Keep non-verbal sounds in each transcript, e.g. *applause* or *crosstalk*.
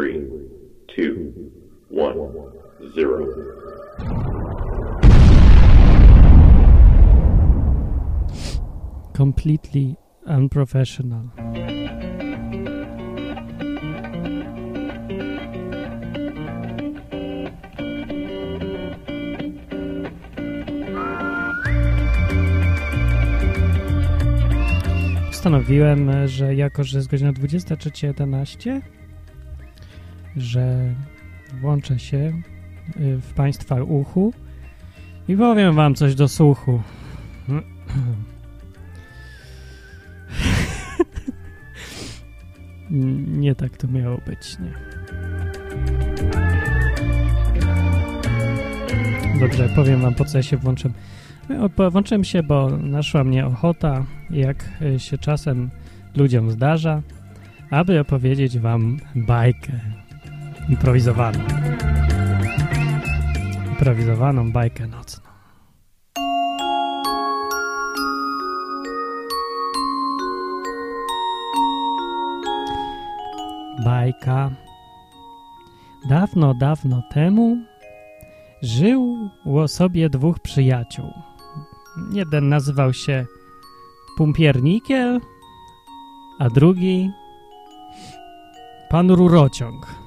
three, two, one, zero. Completely unprofessional. Postanowiłem, że jako, że jest godzina 23.11, że włączę się y, w Państwa uchu i powiem Wam coś do słuchu. *laughs* Nie tak to miało być, nie. Dobrze, powiem wam po co ja się włączam. Włączyłem się, bo naszła mnie ochota, jak się czasem ludziom zdarza, aby opowiedzieć wam bajkę improwizowaną. Improwizowaną bajkę nocną. Bajka. Dawno, dawno temu żyło sobie dwóch przyjaciół. Jeden nazywał się Pumpiernikiel, a drugi Pan Rurociąg.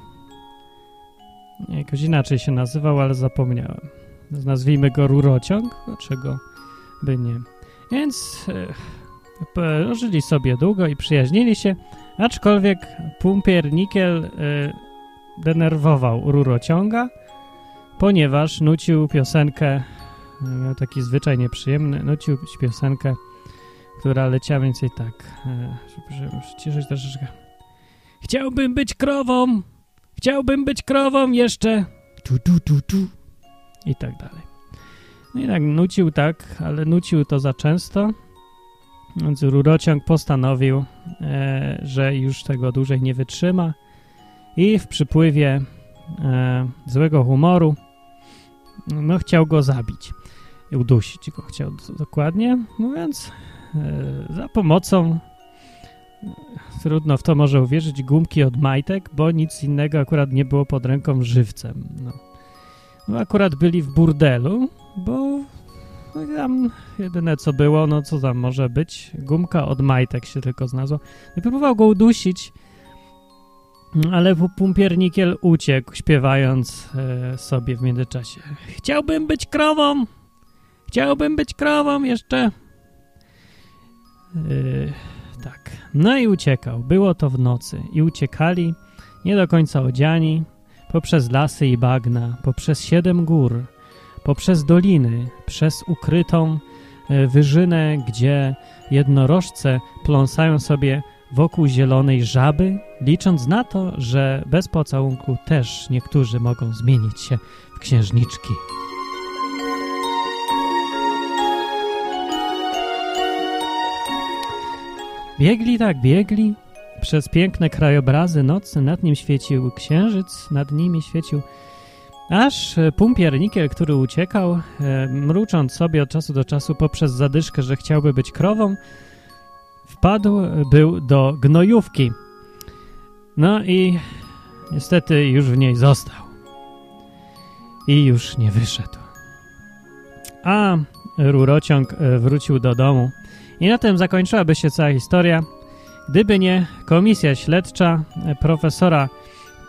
Jakoś inaczej się nazywał, ale zapomniałem. Nazwijmy go Rurociąg, dlaczego by nie. Więc e, żyli sobie długo i przyjaźnili się, aczkolwiek Pumpiernikiel e, denerwował Rurociąga, ponieważ nucił piosenkę, miał taki zwyczaj nieprzyjemny, nucił piosenkę, która leciała więcej tak, e, żeby ściszyć troszeczkę. Chciałbym być krową, chciałbym być krową jeszcze, tu, tu, tu, tu. I tak dalej. No i tak nucił tak, ale nucił to za często, więc rurociąg postanowił, e, że już tego dłużej nie wytrzyma. I w przypływie e, złego humoru no chciał go zabić. Udusić go chciał dokładnie, mówiąc e, za pomocą trudno w to może uwierzyć gumki od majtek, bo nic innego akurat nie było pod ręką żywcem. No. no akurat byli w burdelu, bo no tam jedyne co było, no co tam może być, gumka od majtek się tylko znalazła. I próbował go udusić, ale pumpiernikiel uciekł, śpiewając e, sobie w międzyczasie. Chciałbym być krową! Chciałbym być krową jeszcze! E, tak. No i uciekał. Było to w nocy. I uciekali, nie do końca odziani, poprzez lasy i bagna, poprzez siedem gór, poprzez doliny, przez ukrytą e, wyżynę, gdzie jednorożce pląsają sobie wokół zielonej żaby, licząc na to, że bez pocałunku też niektórzy mogą zmienić się w księżniczki. Biegli tak, biegli przez piękne krajobrazy nocne, nad nim świecił księżyc, nad nimi świecił Aż pumpiernikiel, który uciekał, e, mrucząc sobie od czasu do czasu poprzez zadyszkę, że chciałby być krową, wpadł, był do gnojówki. No i niestety już w niej został. I już nie wyszedł. A rurociąg e, wrócił do domu. I na tym zakończyłaby się cała historia, gdyby nie komisja śledcza e, profesora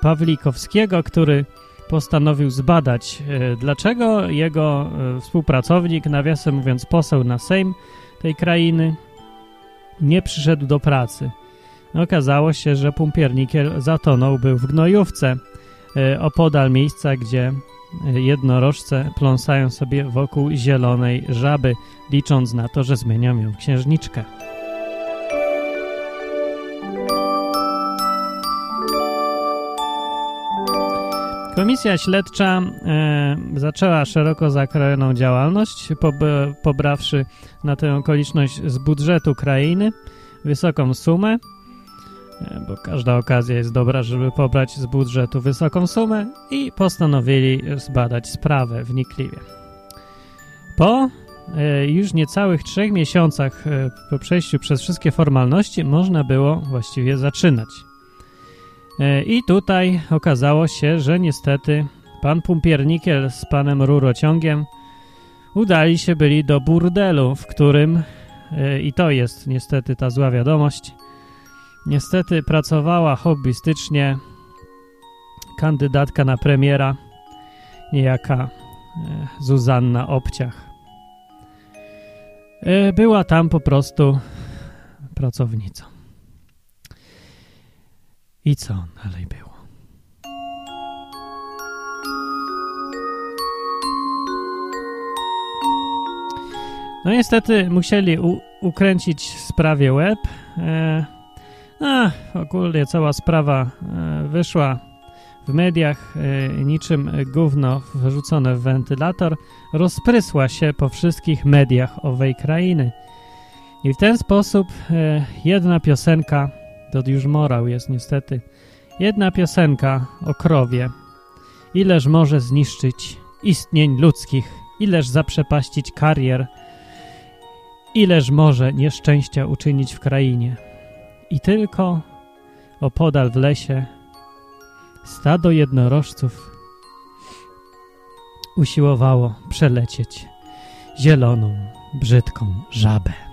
Pawlikowskiego, który postanowił zbadać, e, dlaczego jego e, współpracownik, nawiasem mówiąc poseł na Sejm tej krainy, nie przyszedł do pracy. Okazało się, że pumpiernikiel zatonął był w gnojówce opodal miejsca, gdzie jednorożce pląsają sobie wokół zielonej żaby, licząc na to, że zmienią ją w księżniczkę. Komisja śledcza e, zaczęła szeroko zakrojoną działalność, pob, pobrawszy na tę okoliczność z budżetu krainy wysoką sumę, bo każda okazja jest dobra, żeby pobrać z budżetu wysoką sumę i postanowili zbadać sprawę wnikliwie. Po e, już niecałych trzech miesiącach e, po przejściu przez wszystkie formalności można było właściwie zaczynać. E, I tutaj okazało się, że niestety pan Pumpiernikiel z panem Rurociągiem udali się byli do burdelu, w którym, e, i to jest niestety ta zła wiadomość, niestety pracowała hobbystycznie kandydatka na premiera, niejaka e, Zuzanna Obciach. Była tam po prostu pracownicą. I co dalej było? No niestety musieli ukręcić sprawie web. E, a, ogólnie cała sprawa e, wyszła w mediach e, niczym gówno wyrzucone w wentylator, rozprysła się po wszystkich mediach owej krainy. I w ten sposób e, jedna piosenka to już morał jest niestety. Jedna piosenka o krowie. Ileż może zniszczyć istnień ludzkich, ileż zaprzepaścić karier, ileż może nieszczęścia uczynić w krainie. I tylko opodal w lesie stado jednorożców usiłowało przelecieć zieloną, brzydką żabę.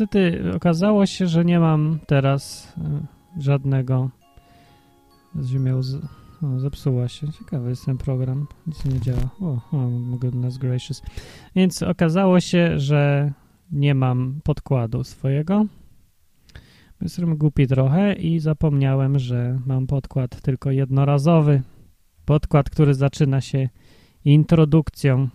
Niestety okazało się, że nie mam teraz yy, żadnego miał z... O, zepsuła się. Ciekawy jest ten program. Nic nie działa. O, oh, goodness gracious. Więc okazało się, że nie mam podkładu swojego. Jestem głupi trochę i zapomniałem, że mam podkład tylko jednorazowy. Podkład, który zaczyna się introdukcją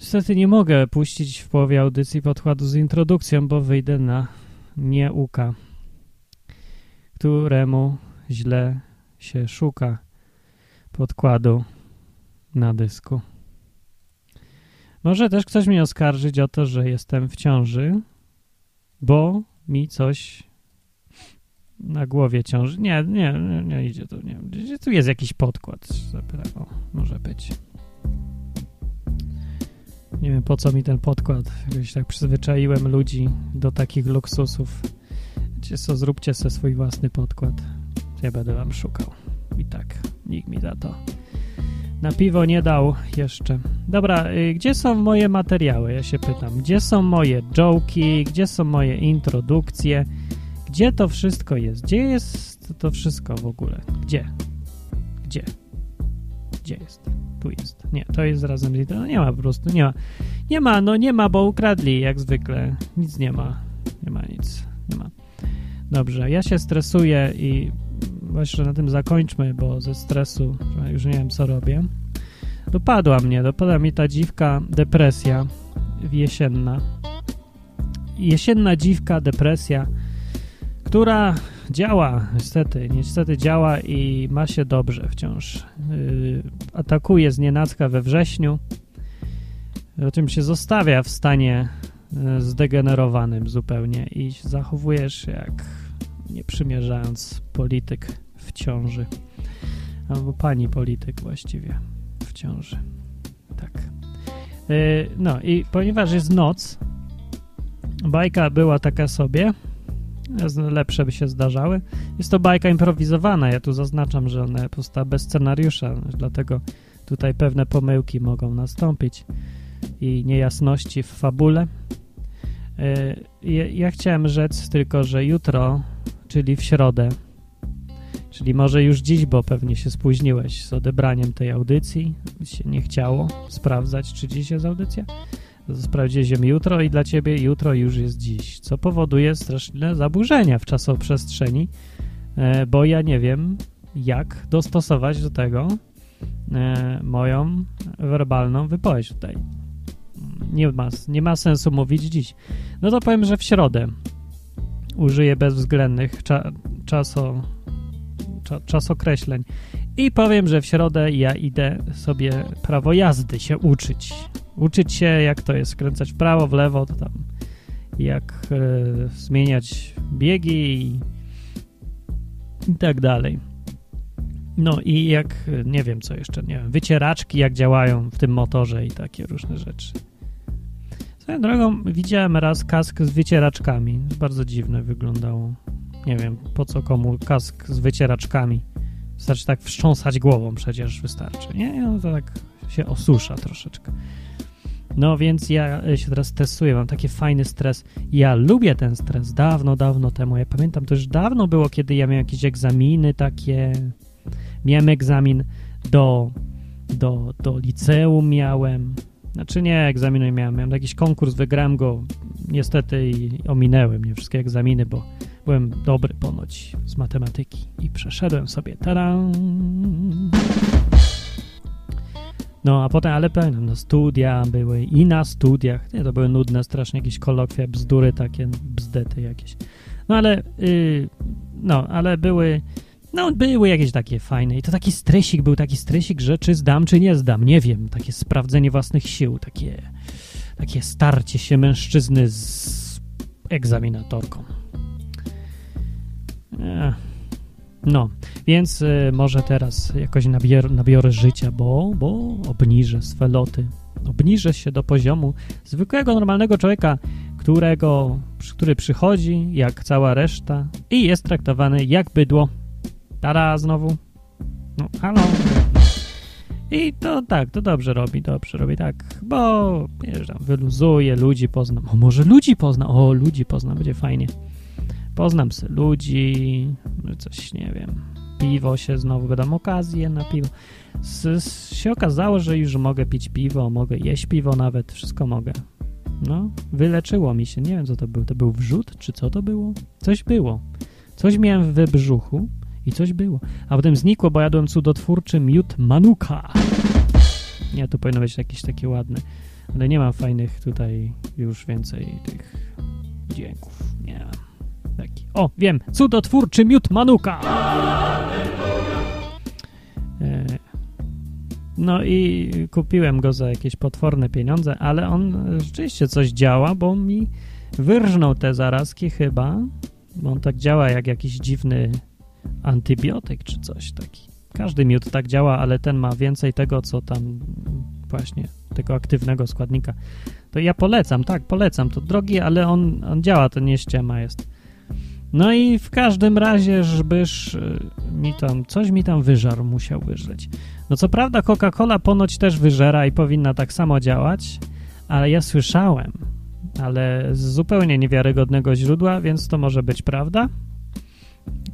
Niestety nie mogę puścić w połowie audycji podkładu z introdukcją, bo wyjdę na nieuka, któremu źle się szuka podkładu na dysku. Może też ktoś mnie oskarżyć o to, że jestem w ciąży, bo mi coś na głowie ciąży. Nie, nie, nie, nie idzie to. Nie. Tu jest jakiś podkład. O, może być. Nie wiem po co mi ten podkład. Jakoś tak przyzwyczaiłem ludzi do takich luksusów. Wiecie co, zróbcie sobie swój własny podkład. Ja będę wam szukał. I tak, nikt mi za to na piwo nie dał jeszcze. Dobra, y, gdzie są moje materiały? Ja się pytam. Gdzie są moje joki? Gdzie są moje introdukcje? Gdzie to wszystko jest? Gdzie jest to wszystko w ogóle? Gdzie? Gdzie? Gdzie jest? Tu jest. Nie, to jest razem z No nie ma po prostu, nie ma. Nie ma, no nie ma, bo ukradli jak zwykle. Nic nie ma. Nie ma nic. Nie ma. Dobrze, ja się stresuję i właśnie na tym zakończmy, bo ze stresu już nie wiem, co robię. Dopadła mnie, dopadła mi ta dziwka depresja jesienna. Jesienna dziwka depresja, która działa, niestety, niestety działa i ma się dobrze wciąż. Yy, atakuje z nienacka we wrześniu, o czym się zostawia w stanie yy, zdegenerowanym zupełnie i zachowujesz jak nie przymierzając polityk w ciąży. Albo pani polityk właściwie w ciąży. Tak. Yy, no i ponieważ jest noc, bajka była taka sobie, lepsze by się zdarzały. Jest to bajka improwizowana, ja tu zaznaczam, że ona powstała bez scenariusza, dlatego tutaj pewne pomyłki mogą nastąpić i niejasności w fabule. E, ja chciałem rzec tylko, że jutro, czyli w środę, czyli może już dziś, bo pewnie się spóźniłeś z odebraniem tej audycji, się nie chciało sprawdzać, czy dziś jest audycja, sprawdziłem jutro i dla ciebie jutro już jest dziś, co powoduje straszne zaburzenia w czasoprzestrzeni, e, bo ja nie wiem, jak dostosować do tego e, moją werbalną wypowiedź tutaj. Nie ma, nie ma sensu mówić dziś. No to powiem, że w środę użyję bezwzględnych cza, czaso, cza, czasokreśleń i powiem, że w środę ja idę sobie prawo jazdy się uczyć uczyć się, jak to jest skręcać w prawo, w lewo, to tam jak e, zmieniać biegi i, i tak dalej. No i jak, nie wiem co jeszcze, nie wiem, wycieraczki jak działają w tym motorze i takie różne rzeczy. Swoją drogą widziałem raz kask z wycieraczkami. Bardzo dziwne wyglądało. Nie wiem, po co komu kask z wycieraczkami. Wystarczy tak wstrząsać głową przecież wystarczy, nie? No to tak się osusza troszeczkę. No więc ja się teraz stresuję, mam taki fajny stres. Ja lubię ten stres dawno, dawno temu. Ja pamiętam, to już dawno było, kiedy ja miałem jakieś egzaminy takie. Miałem egzamin do, do, do liceum miałem. Znaczy nie, egzaminu nie miałem. Miałem jakiś konkurs, wygrałem go niestety i ominęły mnie wszystkie egzaminy, bo byłem dobry ponoć z matematyki i przeszedłem sobie. Tadam! No, a potem, ale pamiętam, no studia były i na studiach, nie, to były nudne strasznie, jakieś kolokwia, bzdury takie, bzdety jakieś. No, ale, yy, no, ale były, no, były jakieś takie fajne i to taki stresik, był taki stresik, że czy zdam, czy nie zdam, nie wiem, takie sprawdzenie własnych sił, takie, takie starcie się mężczyzny z egzaminatorką. Ech. No, więc y, może teraz jakoś nabier, nabiorę życia, bo, bo obniżę swe loty. Obniżę się do poziomu zwykłego, normalnego człowieka, którego, który przychodzi jak cała reszta i jest traktowany jak bydło. Tada, znowu. No, halo. I to tak, to dobrze robi, dobrze robi tak, bo wiesz, tam wyluzuje, ludzi poznam. O, może ludzi poznam, o, ludzi poznam, będzie fajnie. Poznam sobie ludzi, coś, nie wiem, piwo się znowu, będą okazje na piwo. S, s, się okazało, że już mogę pić piwo, mogę jeść piwo nawet, wszystko mogę. No, wyleczyło mi się, nie wiem co to był, to był wrzut, czy co to było? Coś było. Coś miałem w brzuchu i coś było. A potem znikło, bo jadłem cudotwórczy miód manuka. Nie, tu powinno być jakiś taki ładny, ale nie mam fajnych tutaj już więcej tych dźwięków. Nie mam. Taki. O, wiem. Cudotwórczy miód Manuka. E, no i kupiłem go za jakieś potworne pieniądze, ale on rzeczywiście coś działa, bo mi wyrżnął te zarazki chyba, bo on tak działa jak jakiś dziwny antybiotyk czy coś taki. Każdy miód tak działa, ale ten ma więcej tego, co tam właśnie, tego aktywnego składnika. To ja polecam, tak, polecam. To drogi, ale on, on działa, to nie ściema jest. No i w każdym razie, żebyś y, mi tam, coś mi tam wyżarł, musiał wyżreć. No co prawda Coca-Cola ponoć też wyżera i powinna tak samo działać, ale ja słyszałem, ale z zupełnie niewiarygodnego źródła, więc to może być prawda,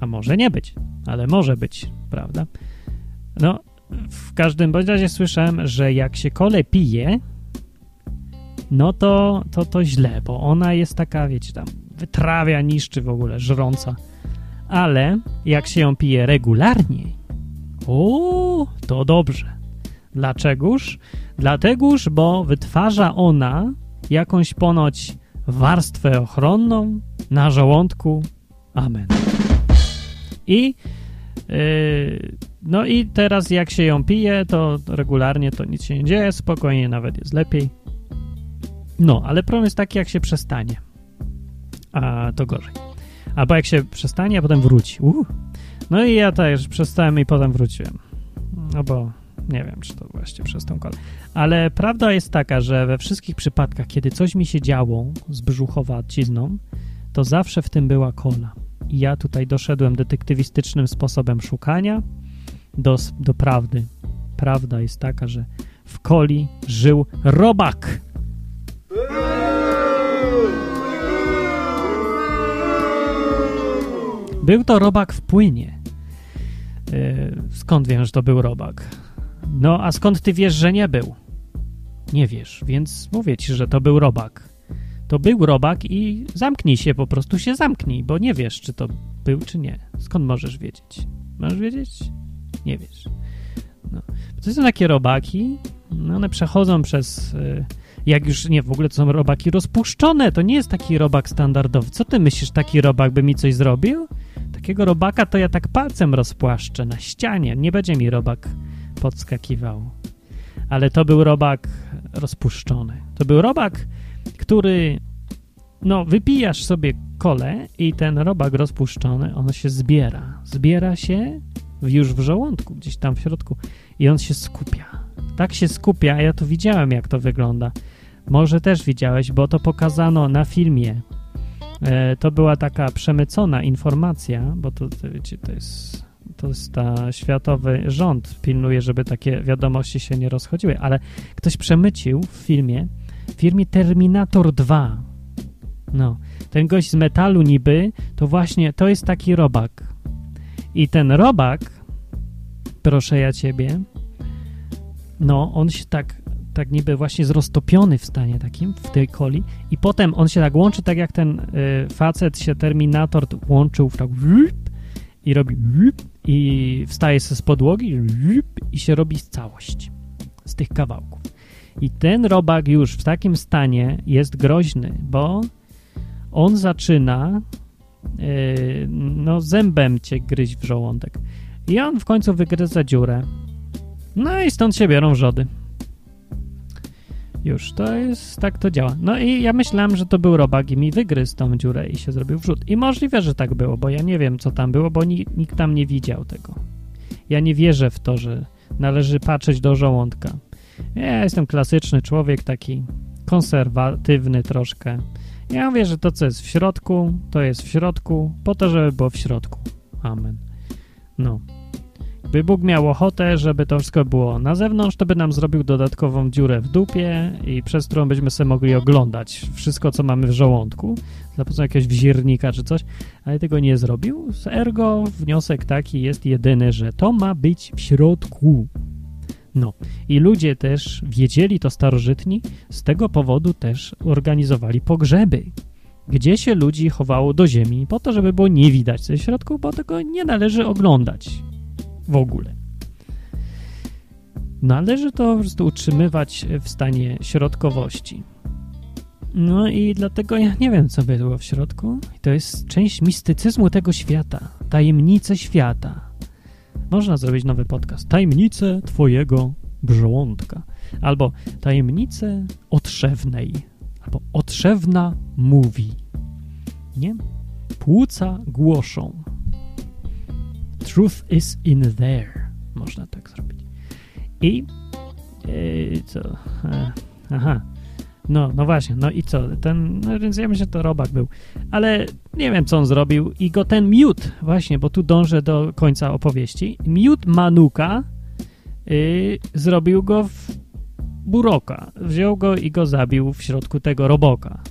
a może nie być, ale może być, prawda? No, w każdym bądź razie słyszałem, że jak się kole pije, no to, to to źle, bo ona jest taka, wiecie, tam wytrawia, niszczy w ogóle, żrąca. Ale jak się ją pije regularnie, o, to dobrze. Dlaczegoż? Dlategoż, bo wytwarza ona jakąś ponoć warstwę ochronną na żołądku. Amen. I yy, no i teraz jak się ją pije, to regularnie to nic się nie dzieje, spokojnie nawet jest lepiej. No, ale problem jest taki, jak się przestanie a to gorzej. Albo jak się przestanie, a potem wróci. Uh. No i ja też przestałem i potem wróciłem. No bo nie wiem, czy to właśnie przez tą kolę. Ale prawda jest taka, że we wszystkich przypadkach, kiedy coś mi się działo z brzuchowacizną, to zawsze w tym była kola. I ja tutaj doszedłem detektywistycznym sposobem szukania do, do prawdy. Prawda jest taka, że w coli żył robak. Był to robak w płynie. Yy, skąd wiem, że to był robak? No, a skąd ty wiesz, że nie był? Nie wiesz, więc mówię ci, że to był robak. To był robak i zamknij się, po prostu się zamknij, bo nie wiesz, czy to był, czy nie. Skąd możesz wiedzieć? Możesz wiedzieć? Nie wiesz. No. To są takie robaki, no one przechodzą przez... Yy, jak już nie, w ogóle to są robaki rozpuszczone, to nie jest taki robak standardowy. Co ty myślisz, taki robak by mi coś zrobił? Takiego robaka to ja tak palcem rozpłaszczę na ścianie. Nie będzie mi robak podskakiwał. Ale to był robak rozpuszczony. To był robak, który no, wypijasz sobie kole i ten robak rozpuszczony, on się zbiera. Zbiera się już w żołądku, gdzieś tam w środku i on się skupia. Tak się skupia, ja to widziałem, jak to wygląda. Może też widziałeś, bo to pokazano na filmie. E, to była taka przemycona informacja, bo to, to wiecie, to jest to jest ta światowy rząd pilnuje, żeby takie wiadomości się nie rozchodziły, ale ktoś przemycił w filmie, w firmie Terminator 2. No, ten gość z metalu niby, to właśnie, to jest taki robak. I ten robak, proszę ja ciebie, no, on się tak, tak niby właśnie jest roztopiony w stanie takim, w tej coli i potem on się tak łączy, tak jak ten y, facet się Terminator łączył tak i robi i wstaje się z podłogi i się robi całość z tych kawałków. I ten robak już w takim stanie jest groźny, bo on zaczyna yy, no zębem cię gryźć w żołądek. I on w końcu wygryza dziurę. No i stąd się biorą wrzody. Już, to jest, tak to działa. No i ja myślałem, że to był robak i mi wygryzł tą dziurę i się zrobił wrzód. I możliwe, że tak było, bo ja nie wiem, co tam było, bo nikt, nikt tam nie widział tego. Ja nie wierzę w to, że należy patrzeć do żołądka. Ja jestem klasyczny człowiek, taki konserwatywny troszkę. Ja mówię, że to, co jest w środku, to jest w środku, po to, żeby było w środku. Amen. No. Gdyby Bóg miał ochotę, żeby to wszystko było na zewnątrz, to by nam zrobił dodatkową dziurę w dupie i przez którą byśmy sobie mogli oglądać wszystko, co mamy w żołądku, za pomocą jakiegoś wziernika czy coś, ale tego nie zrobił. Ergo wniosek taki jest jedyny, że to ma być w środku. No i ludzie też wiedzieli to starożytni, z tego powodu też organizowali pogrzeby, gdzie się ludzi chowało do ziemi po to, żeby było nie widać co w środku, bo tego nie należy oglądać w ogóle. Należy to po prostu utrzymywać w stanie środkowości. No i dlatego ja nie wiem, co było w środku. To jest część mistycyzmu tego świata. Tajemnice świata. Można zrobić nowy podcast. Tajemnice twojego brzołądka. Albo tajemnice otrzewnej. Albo otrzewna mówi. Nie? Płuca głoszą. Truth is in there. Można tak zrobić. I yy, co? E, aha. No, no właśnie, no i co? Ten, no więc ja myślę, że to robak był. Ale nie wiem, co on zrobił. I go ten miód, właśnie, bo tu dążę do końca opowieści. Miód Manuka yy, zrobił go w buroka. Wziął go i go zabił w środku tego roboka.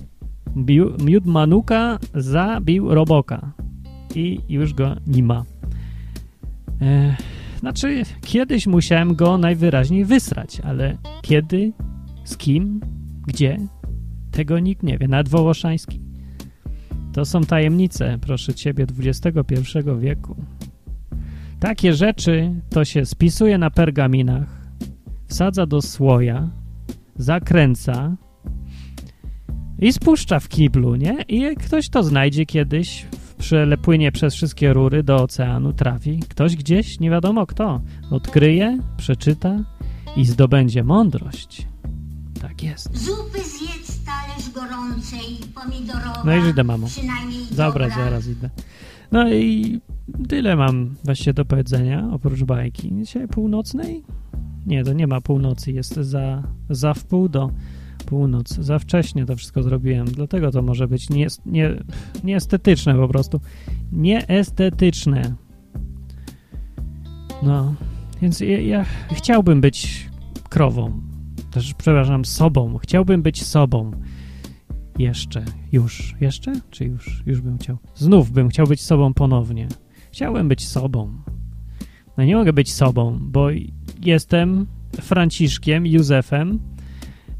Miód Manuka zabił roboka. I już go nie ma. E, znaczy, kiedyś musiałem go najwyraźniej wysrać, ale kiedy, z kim, gdzie, tego nikt nie wie. Nawet Wołoszański. To są tajemnice, proszę ciebie, XXI wieku. Takie rzeczy to się spisuje na pergaminach, wsadza do słoja, zakręca i spuszcza w kiblu, nie? I ktoś to znajdzie kiedyś płynie przez wszystkie rury do oceanu, trafi. Ktoś gdzieś, nie wiadomo kto, odkryje, przeczyta i zdobędzie mądrość. Tak jest. Zupy zjedz talerz gorącej, pomidorowa. No i idę, mamo. Dobra, zaraz idę. No i tyle mam właściwie do powiedzenia, oprócz bajki. Dzisiaj północnej? Nie, to nie ma północy, jest za, za wpół do północ. Za wcześnie to wszystko zrobiłem, dlatego to może być nie, nie, nieestetyczne po prostu. Nieestetyczne. No, więc ja, ja chciałbym być krową. Też, przepraszam, sobą. Chciałbym być sobą. Jeszcze. Już. Jeszcze? Czy już? Już bym chciał. Znów bym chciał być sobą ponownie. Chciałbym być sobą. No nie mogę być sobą, bo jestem Franciszkiem, Józefem,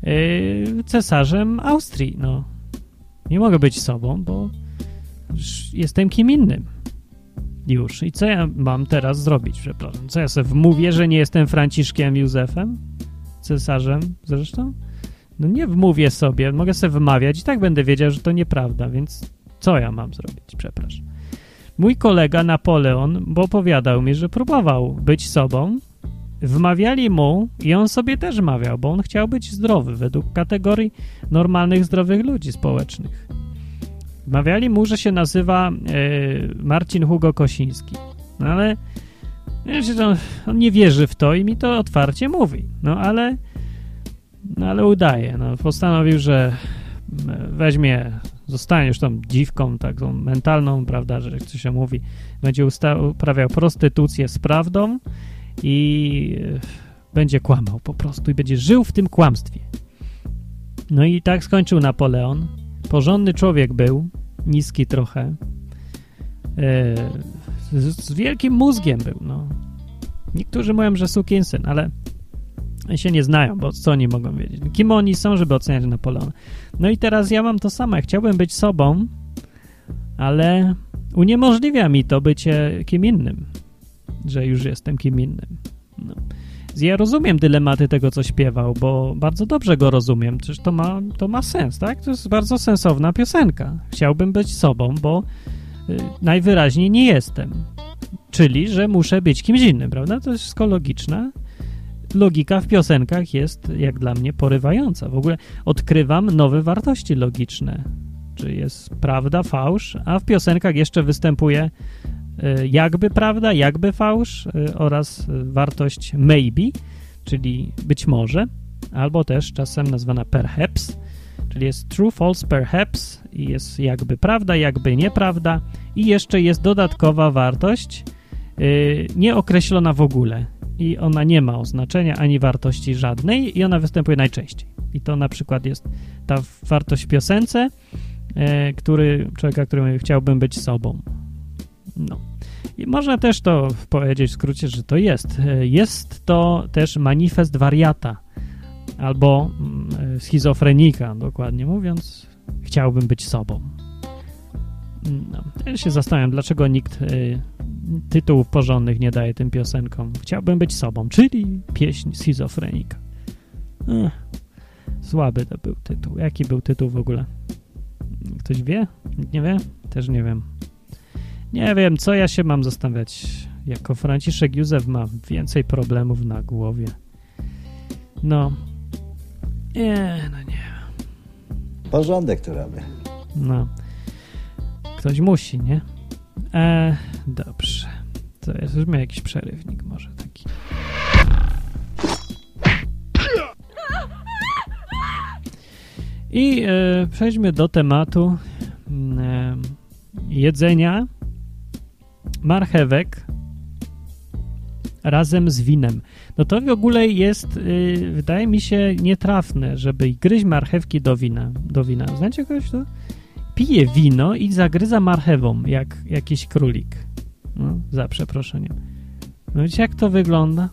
Yy, cesarzem Austrii. No, nie mogę być sobą, bo jestem kim innym. Już. I co ja mam teraz zrobić, przepraszam? Co ja sobie wmówię, że nie jestem Franciszkiem Józefem? Cesarzem zresztą? No nie wmówię sobie, mogę sobie wymawiać i tak będę wiedział, że to nieprawda, więc co ja mam zrobić, przepraszam. Mój kolega Napoleon, bo opowiadał mi, że próbował być sobą, Wmawiali mu i on sobie też mawiał, bo on chciał być zdrowy według kategorii normalnych, zdrowych ludzi społecznych. Mawiali mu, że się nazywa e, Marcin Hugo Kosiński. No ale wiesz, on, on nie wierzy w to i mi to otwarcie mówi. No ale no ale udaje. No, postanowił, że weźmie, zostanie już tą dziwką taką mentalną, prawda, że jak to się mówi, będzie uprawiał prostytucję z prawdą i e, będzie kłamał po prostu i będzie żył w tym kłamstwie. No i tak skończył Napoleon. Porządny człowiek był, niski trochę. E, z, wielkim mózgiem był, no. Niektórzy mówią, że sukinsyn, ale się nie znają, bo co oni mogą wiedzieć? Kim oni są, żeby oceniać Napoleona? No i teraz ja mam to samo. Chciałbym być sobą, ale uniemożliwia mi to bycie kim innym, że już jestem kim innym. No. Ja rozumiem dylematy tego, co śpiewał, bo bardzo dobrze go rozumiem. Przecież to ma, to ma sens, tak? To jest bardzo sensowna piosenka. Chciałbym być sobą, bo y, najwyraźniej nie jestem. Czyli, że muszę być kimś innym, prawda? To jest wszystko logiczne. Logika w piosenkach jest, jak dla mnie, porywająca. W ogóle odkrywam nowe wartości logiczne. Czy jest prawda, fałsz, a w piosenkach jeszcze występuje jakby prawda, jakby fałsz e, oraz e, wartość maybe, czyli być może, albo też czasem nazwana perhaps, czyli jest true, false, perhaps i jest jakby prawda, jakby nieprawda i jeszcze jest dodatkowa wartość nieokreślona w ogóle i ona nie ma oznaczenia ani wartości żadnej i ona występuje najczęściej. I to na przykład jest ta wartość w piosence, który, człowieka, którym chciałbym być sobą. No. I można też to powiedzieć w skrócie, że to jest. Jest to też manifest wariata albo mm, schizofrenika, dokładnie mówiąc. Chciałbym być sobą. No, ja się zastanawiam, dlaczego nikt y, tytułów porządnych nie daje tym piosenkom. Chciałbym być sobą, czyli pieśń schizofrenika. Ech, słaby to był tytuł. Jaki był tytuł w ogóle? Ktoś wie? Nikt nie wie? Też nie wiem. Nie wiem, co ja się mam zastanawiać. Jako Franciszek Józef ma więcej problemów na głowie. No. Nie, no nie. Porządek tu robię. No. Ktoś musi, nie? E, dobrze. To jest już jakiś przerywnik może taki. I e, przejdźmy do tematu e, jedzenia marchewek razem z winem. No to w ogóle jest, yy, wydaje mi się, nietrafne, żeby gryźć marchewki do wina. Do wina. Znacie kogoś, to pije wino i zagryza marchewą, jak jakiś królik. No, za przeproszeniem. No wiecie, jak to wygląda?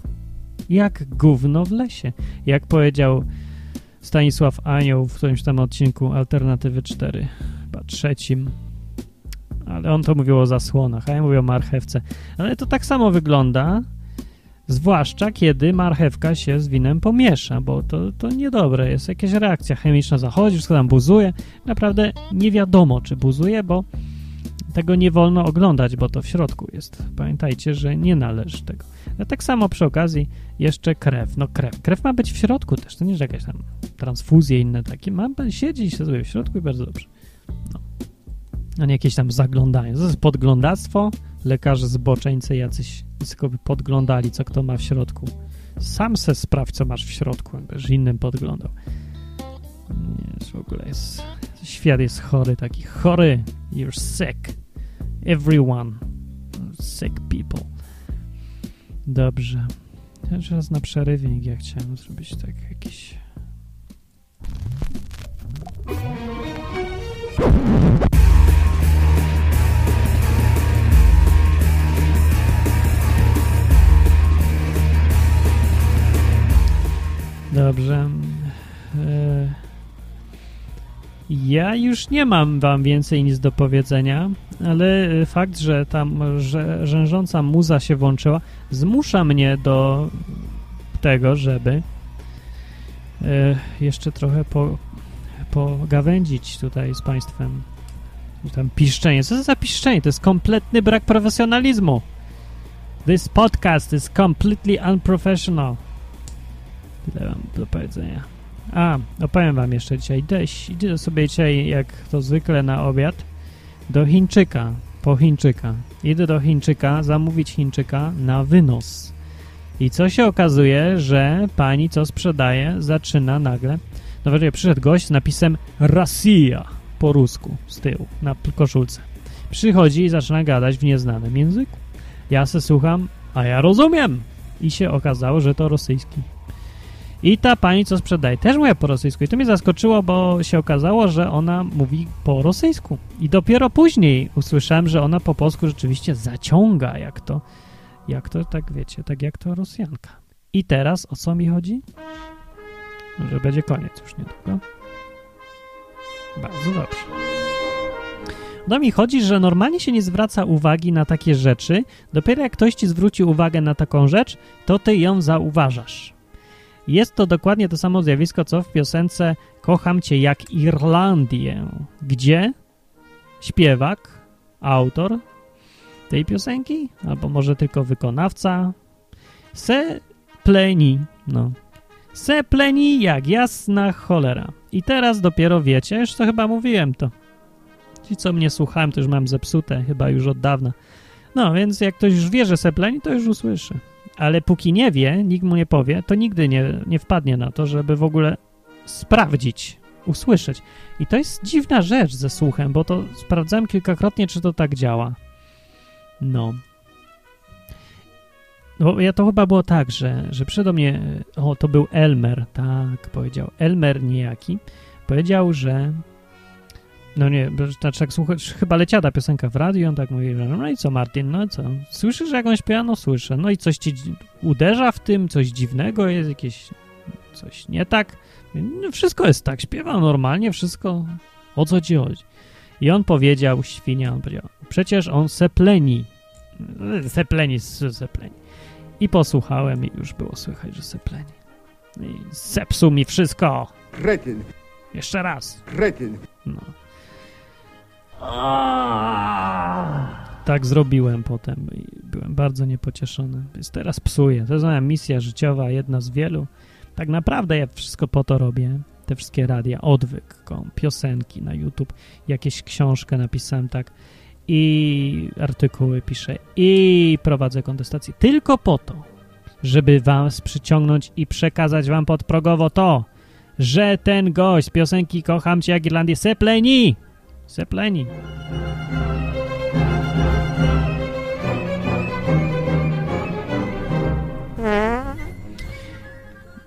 Jak gówno w lesie. Jak powiedział Stanisław Anioł w którymś tam odcinku Alternatywy 4, chyba trzecim, ale on to mówił o zasłonach, a ja mówię o marchewce. Ale to tak samo wygląda, zwłaszcza kiedy marchewka się z winem pomiesza, bo to, to niedobre jest. Jakaś reakcja chemiczna zachodzi, wszystko tam buzuje. Naprawdę nie wiadomo, czy buzuje, bo tego nie wolno oglądać, bo to w środku jest. Pamiętajcie, że nie należy tego. A tak samo przy okazji jeszcze krew. No krew. Krew ma być w środku też, to nie że jakaś tam transfuzje inne takie. Ma siedzieć sobie w środku i bardzo dobrze. No a nie jakieś tam zaglądanie. To jest podglądactwo, lekarze zboczeńcy jacyś tylko by podglądali, co kto ma w środku. Sam se sprawdź, co masz w środku, będziesz innym podglądał. Nie, w ogóle jest... Świat jest chory, taki chory. You're sick. Everyone. Sick people. Dobrze. Teraz na przerywnik, ja chciałem zrobić tak jakiś... Dobrze. E, ja już nie mam wam więcej nic do powiedzenia, ale fakt, że tam że, rzężąca muza się włączyła, zmusza mnie do tego, żeby e, jeszcze trochę po, pogawędzić tutaj z państwem. Tam piszczenie. Co to za piszczenie? To jest kompletny brak profesjonalizmu. This podcast is completely unprofessional. Tyle mam do powiedzenia. A, opowiem wam jeszcze dzisiaj. Idę, idę sobie dzisiaj, jak to zwykle, na obiad do Chińczyka, po Chińczyka. Idę do Chińczyka, zamówić Chińczyka na wynos. I co się okazuje, że pani, co sprzedaje, zaczyna nagle... No właściwie przyszedł gość z napisem Rosja po rusku z tyłu na koszulce. Przychodzi i zaczyna gadać w nieznanym języku. Ja se słucham, a ja rozumiem. I się okazało, że to rosyjski. I ta pani, co sprzedaje, też mówi po rosyjsku. I to mnie zaskoczyło, bo się okazało, że ona mówi po rosyjsku. I dopiero później usłyszałem, że ona po polsku rzeczywiście zaciąga, jak to, jak to, tak wiecie, tak jak to Rosjanka. I teraz o co mi chodzi? Że będzie koniec już niedługo. Bardzo dobrze. No mi chodzi, że normalnie się nie zwraca uwagi na takie rzeczy. Dopiero jak ktoś ci zwróci uwagę na taką rzecz, to ty ją zauważasz. Jest to dokładnie to samo zjawisko, co w piosence Kocham cię jak Irlandię, gdzie śpiewak, autor tej piosenki, albo może tylko wykonawca, se pleni, no, se pleni jak jasna cholera. I teraz dopiero wiecie, już to chyba mówiłem to. Ci, co mnie słuchałem, to już mam zepsute, chyba już od dawna. No, więc jak ktoś już wie, że se pleni, to już usłyszy. Ale póki nie wie, nikt mu nie powie, to nigdy nie, nie wpadnie na to, żeby w ogóle sprawdzić, usłyszeć. I to jest dziwna rzecz ze słuchem, bo to sprawdzałem kilkakrotnie, czy to tak działa. No. Bo ja to chyba było tak, że, że przyszedł mnie, o to był Elmer, tak powiedział, Elmer niejaki, powiedział, że no nie, bo znaczy jak słuchasz, chyba leciała ta piosenka w radiu, on tak mówi, że no i co Martin, no i co, słyszysz jak on śpiewa? No słyszę, no i coś ci uderza w tym, coś dziwnego jest, jakieś coś nie tak? No, wszystko jest tak, śpiewa normalnie, wszystko, o co ci chodzi? I on powiedział, świnia, on powiedział, przecież on sepleni, sepleni, sepleni. I posłuchałem i już było słychać, że sepleni. I zepsuł mi wszystko. Kretyn, Jeszcze raz. kretyn. No. Tak zrobiłem potem i byłem bardzo niepocieszony. Więc teraz psuję. To jest moja misja życiowa, jedna z wielu. Tak naprawdę ja wszystko po to robię. Te wszystkie radia, odwyk.com, piosenki na YouTube, jakieś książkę napisałem tak i artykuły piszę i prowadzę kontestacje. Tylko po to, żeby was przyciągnąć i przekazać wam podprogowo to, że ten gość z piosenki Kocham Cię jak Irlandię sepleni! Sepleni.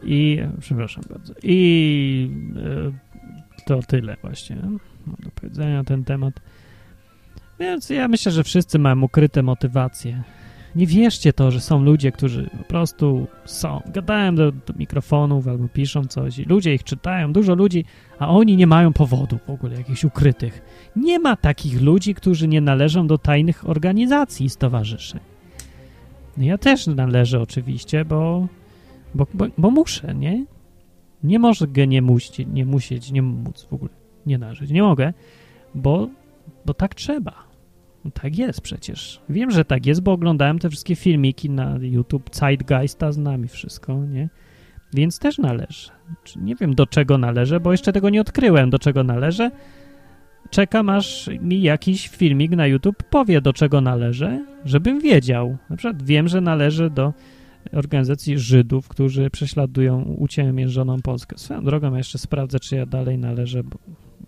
I, przepraszam bardzo, i e, to tyle właśnie mam do powiedzenia na ten temat. Więc ja myślę, że wszyscy mają ukryte motywacje. Nie wierzcie to, że są ludzie, którzy po prostu są. Gadają do, do mikrofonów albo piszą coś i ludzie ich czytają, dużo ludzi, a oni nie mają powodów w ogóle jakichś ukrytych. Nie ma takich ludzi, którzy nie należą do tajnych organizacji i stowarzyszeń. No ja też należę oczywiście, bo, bo, bo, bo muszę, nie? Nie mogę nie musieć, nie musieć, nie móc w ogóle nie należeć. Nie mogę, bo, bo tak trzeba. No tak jest przecież. Wiem, że tak jest, bo oglądałem te wszystkie filmiki na YouTube, Zeitgeista z nami wszystko, nie? Więc też należę. Czy Nie wiem, do czego należę, bo jeszcze tego nie odkryłem, do czego należę. Czekam, aż mi jakiś filmik na YouTube powie, do czego należę, żebym wiedział. Na przykład wiem, że należę do organizacji Żydów, którzy prześladują uciemiężoną Polskę. Swoją drogą ja jeszcze sprawdzę, czy ja dalej należę, bo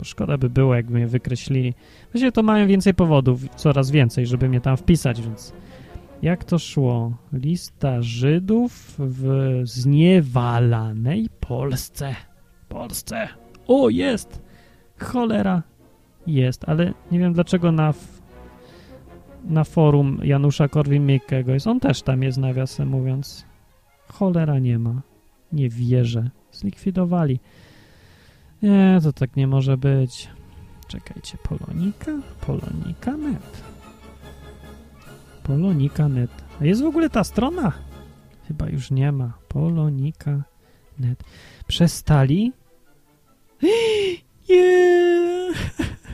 szkoda by było, jakby mnie wykreślili. Właściwie to mają więcej powodów, coraz więcej, żeby mnie tam wpisać, więc jak to szło? Lista Żydów w zniewalanej Polsce. Polsce. O, jest! Cholera. Jest, ale nie wiem dlaczego na, na forum Janusza Korwin-Mikkego jest. On też tam jest, nawiasem mówiąc. Cholera nie ma. Nie wierzę. Zlikwidowali. Nie, to tak nie może być. Czekajcie, Polonika? Polonika.net. Polonika.net. A jest w ogóle ta strona? Chyba już nie ma. Polonika.net. Przestali? *gasps* Nie!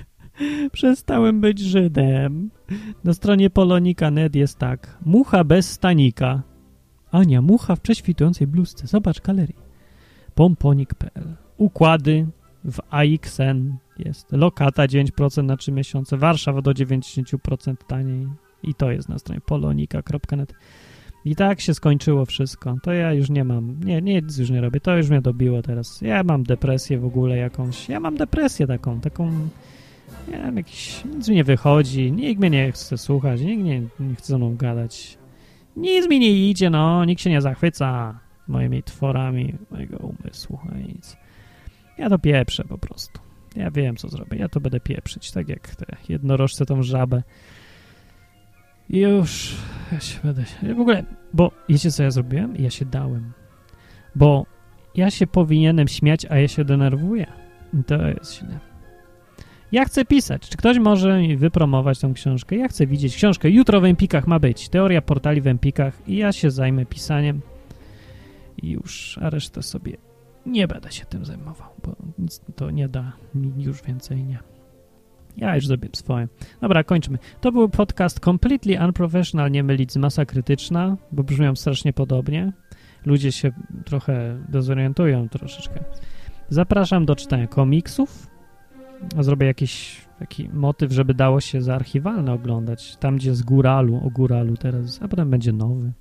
*laughs* Przestałem być Żydem. Na stronie Polonika.net jest tak. Mucha bez stanika. Ania, mucha w prześwitującej bluzce. Zobacz galerii. Pomponik.pl Układy w AXN jest. Lokata 9% na 3 miesiące, Warszawa do 90% taniej i to jest na stronie polonika.net. I tak się skończyło wszystko. To ja już nie mam, nie, nic już nie robię, to już mnie dobiło teraz. Ja mam depresję w ogóle jakąś, ja mam depresję taką, taką, nie wiem, jakiś, nic mi nie wychodzi, nikt mnie nie chce słuchać, nikt nie, nie chce ze mną gadać. Nic mi nie idzie, no, nikt się nie zachwyca moimi tworami mojego umysłu, a nic. Ja to pieprzę po prostu. Ja wiem, co zrobię. Ja to będę pieprzyć, tak jak te jednorożce tą żabę. I już ja się będę... W ogóle, bo wiecie, co ja zrobiłem? Ja się dałem. Bo ja się powinienem śmiać, a ja się denerwuję. I to jest źle. Ja chcę pisać. Czy ktoś może mi wypromować tą książkę? Ja chcę widzieć książkę. Jutro w Empikach ma być. Teoria portali w Empikach i ja się zajmę pisaniem i już, a resztę sobie nie będę się tym zajmował, bo to nie da mi już więcej nie. Ja już zrobię swoje. Dobra, kończmy. To był podcast Completely Unprofessional, nie mylić z Masa Krytyczna, bo brzmią strasznie podobnie. Ludzie się trochę dezorientują troszeczkę. Zapraszam do czytania komiksów. Zrobię jakiś taki motyw, żeby dało się za archiwalne oglądać. Tam, gdzie z góralu, o góralu teraz, a potem będzie nowy.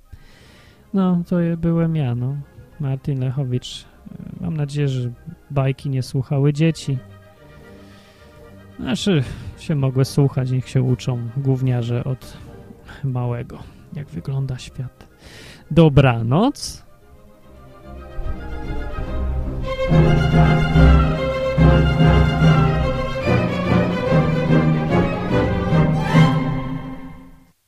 No, to byłem ja, no. Martin Lechowicz. Mam nadzieję, że bajki nie słuchały dzieci. Znaczy, się mogły słuchać, niech się uczą gówniarze od małego, jak wygląda świat. Dobranoc.